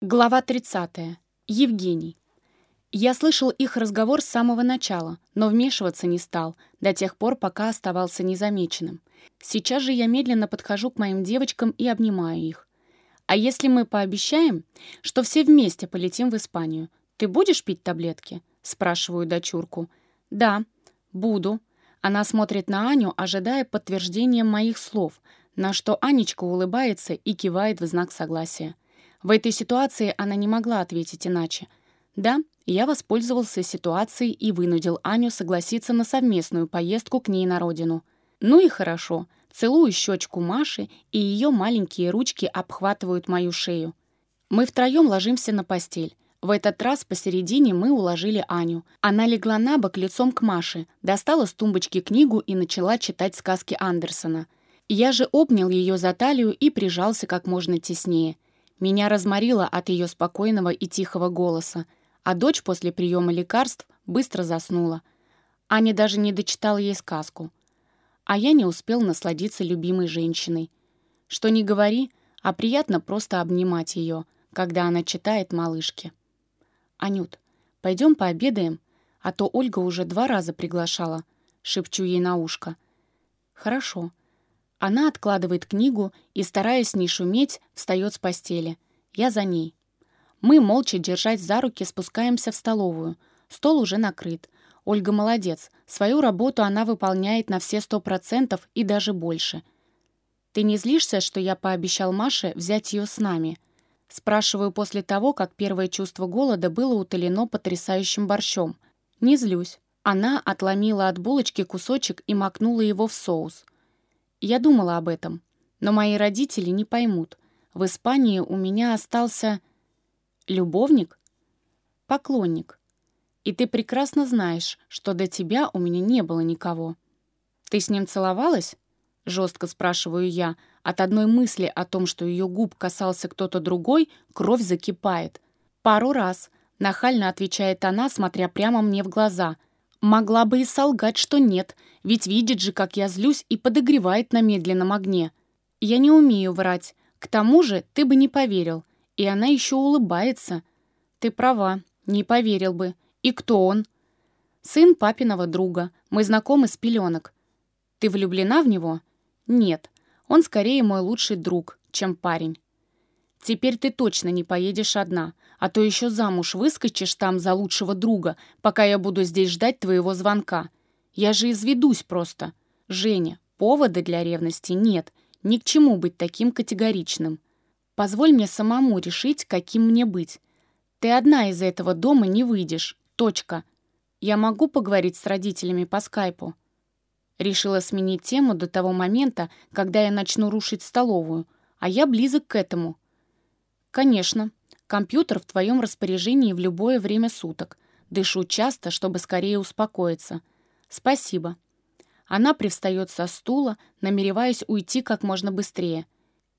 Глава 30. Евгений. Я слышал их разговор с самого начала, но вмешиваться не стал, до тех пор, пока оставался незамеченным. Сейчас же я медленно подхожу к моим девочкам и обнимаю их. «А если мы пообещаем, что все вместе полетим в Испанию, ты будешь пить таблетки?» — спрашиваю дочурку. «Да, буду». Она смотрит на Аню, ожидая подтверждения моих слов, на что Анечка улыбается и кивает в знак согласия. В этой ситуации она не могла ответить иначе. Да, я воспользовался ситуацией и вынудил Аню согласиться на совместную поездку к ней на родину. Ну и хорошо. Целую щечку Маши, и ее маленькие ручки обхватывают мою шею. Мы втроем ложимся на постель. В этот раз посередине мы уложили Аню. Она легла на бок лицом к Маше, достала с тумбочки книгу и начала читать сказки Андерсона. Я же обнял ее за талию и прижался как можно теснее — меня разморило от ее спокойного и тихого голоса, а дочь после приема лекарств быстро заснула. Аня даже не дочитала ей сказку. А я не успел насладиться любимой женщиной. Что не говори, а приятно просто обнимать ее, когда она читает малышке. «Анют, пойдем пообедаем, а то Ольга уже два раза приглашала», — шепчу ей на ушко. «Хорошо», она откладывает книгу и, стараясь не шуметь, встает с постели. Я за ней. Мы, молча держась за руки, спускаемся в столовую. Стол уже накрыт. Ольга молодец. Свою работу она выполняет на все сто процентов и даже больше. «Ты не злишься, что я пообещал Маше взять ее с нами?» Спрашиваю после того, как первое чувство голода было утолено потрясающим борщом. Не злюсь. Она отломила от булочки кусочек и макнула его в соус — я думала об этом, но мои родители не поймут. В Испании у меня остался... Любовник? Поклонник. И ты прекрасно знаешь, что до тебя у меня не было никого. Ты с ним целовалась? Жестко спрашиваю я. От одной мысли о том, что ее губ касался кто-то другой, кровь закипает. Пару раз. Нахально отвечает она, смотря прямо мне в глаза — Могла бы и солгать, что нет, ведь видит же, как я злюсь и подогревает на медленном огне. Я не умею врать. К тому же ты бы не поверил. И она еще улыбается. Ты права, не поверил бы. И кто он? Сын папиного друга. Мы знакомы с пеленок. Ты влюблена в него? Нет. Он скорее мой лучший друг, чем парень. Теперь ты точно не поедешь одна, а то еще замуж выскочишь там за лучшего друга, пока я буду здесь ждать твоего звонка. Я же изведусь просто. Женя, повода для ревности нет. Ни к чему быть таким категоричным. Позволь мне самому решить, каким мне быть. Ты одна из этого дома не выйдешь. Точка. Я могу поговорить с родителями по скайпу?» Решила сменить тему до того момента, когда я начну рушить столовую, а я близок к этому — «Конечно. Компьютер в твоем распоряжении в любое время суток. Дышу часто, чтобы скорее успокоиться. Спасибо». Она привстает со стула, намереваясь уйти как можно быстрее.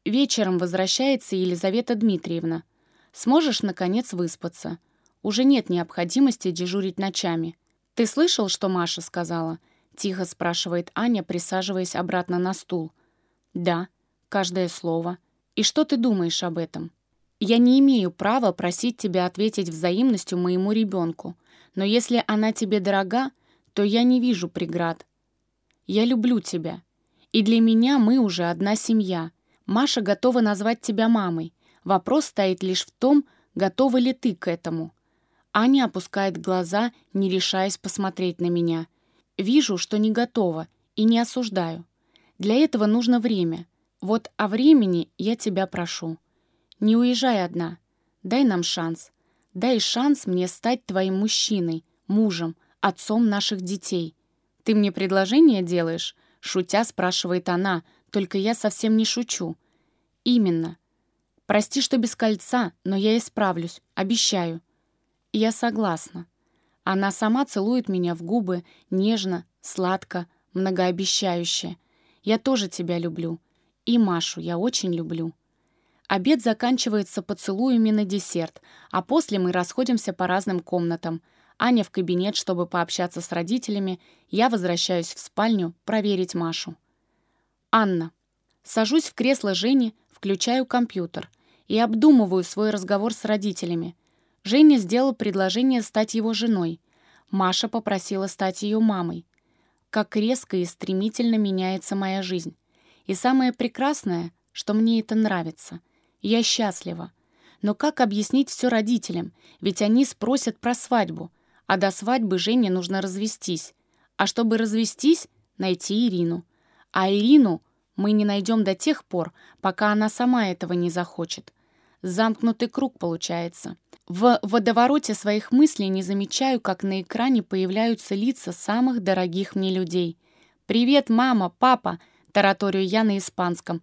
Вечером возвращается Елизавета Дмитриевна. «Сможешь, наконец, выспаться. Уже нет необходимости дежурить ночами. Ты слышал, что Маша сказала?» Тихо спрашивает Аня, присаживаясь обратно на стул. «Да, каждое слово. И что ты думаешь об этом?» Я не имею права просить тебя ответить взаимностью моему ребенку, но если она тебе дорога, то я не вижу преград. Я люблю тебя, и для меня мы уже одна семья. Маша готова назвать тебя мамой. Вопрос стоит лишь в том, готова ли ты к этому. Аня опускает глаза, не решаясь посмотреть на меня. Вижу, что не готова, и не осуждаю. Для этого нужно время. Вот о времени я тебя прошу. Не уезжай одна. Дай нам шанс. Дай шанс мне стать твоим мужчиной, мужем, отцом наших детей. Ты мне предложение делаешь?» Шутя спрашивает она, только я совсем не шучу. «Именно. Прости, что без кольца, но я исправлюсь, обещаю». Я согласна. Она сама целует меня в губы, нежно, сладко, многообещающе. Я тоже тебя люблю. И Машу я очень люблю. Обед заканчивается поцелуями на десерт, а после мы расходимся по разным комнатам. Аня в кабинет, чтобы пообщаться с родителями, я возвращаюсь в спальню проверить Машу. Анна. Сажусь в кресло Жени, включаю компьютер. и обдумываю свой разговор с родителями. Женя сделал предложение стать его женой. Маша попросила стать ее мамой. Как резко и стремительно меняется моя жизнь. И самое прекрасное, что мне это нравится. Я счастлива. Но как объяснить все родителям? Ведь они спросят про свадьбу. А до свадьбы Жене нужно развестись. А чтобы развестись, найти Ирину. А Ирину мы не найдем до тех пор, пока она сама этого не захочет. Замкнутый круг получается. В водовороте своих мыслей не замечаю, как на экране появляются лица самых дорогих мне людей. «Привет, мама, папа!» — тараторию я на испанском.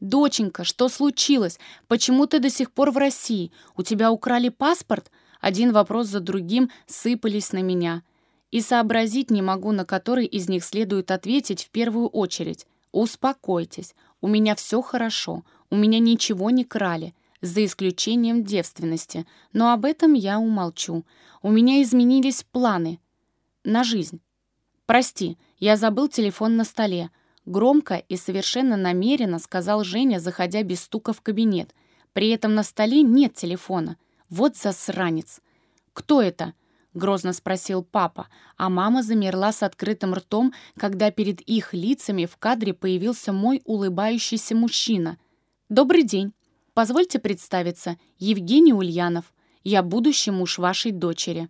«Доченька, что случилось? Почему ты до сих пор в России? У тебя украли паспорт?» Один вопрос за другим сыпались на меня. И сообразить не могу, на который из них следует ответить в первую очередь. «Успокойтесь, у меня все хорошо, у меня ничего не крали, за исключением девственности, но об этом я умолчу. У меня изменились планы на жизнь. Прости, я забыл телефон на столе. Громко и совершенно намеренно сказал Женя, заходя без стука в кабинет. При этом на столе нет телефона. Вот засранец. «Кто это?» грозно спросил папа, а мама замерла с открытым ртом, когда перед их лицами в кадре появился мой улыбающийся мужчина. «Добрый день. Позвольте представиться, Евгений Ульянов. Я будущий муж вашей дочери».